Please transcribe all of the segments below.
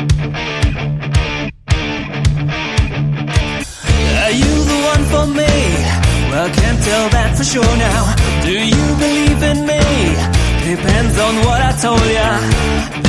Are you the one for me? Well, I can't tell that for sure now. Do you believe in me? Depends on what I told ya.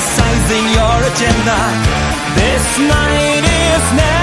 signs your agenda. This night is now.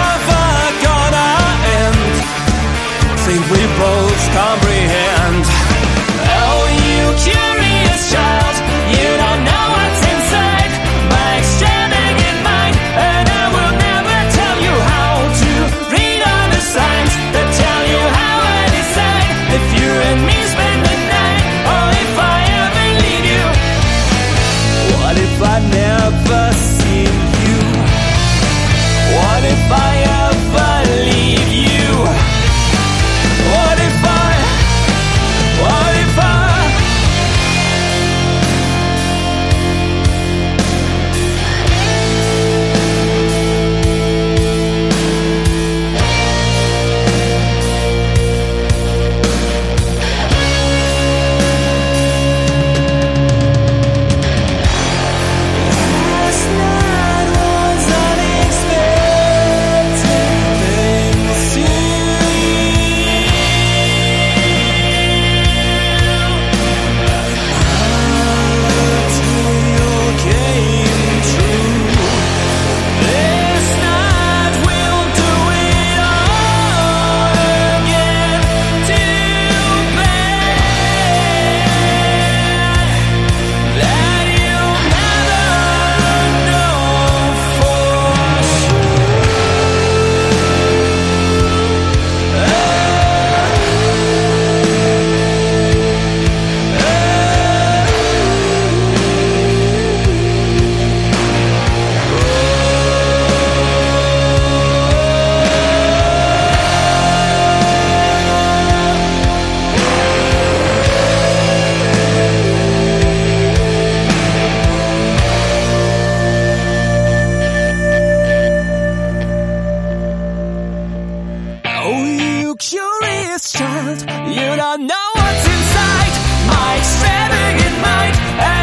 child, you don't know what's inside my saving in mind.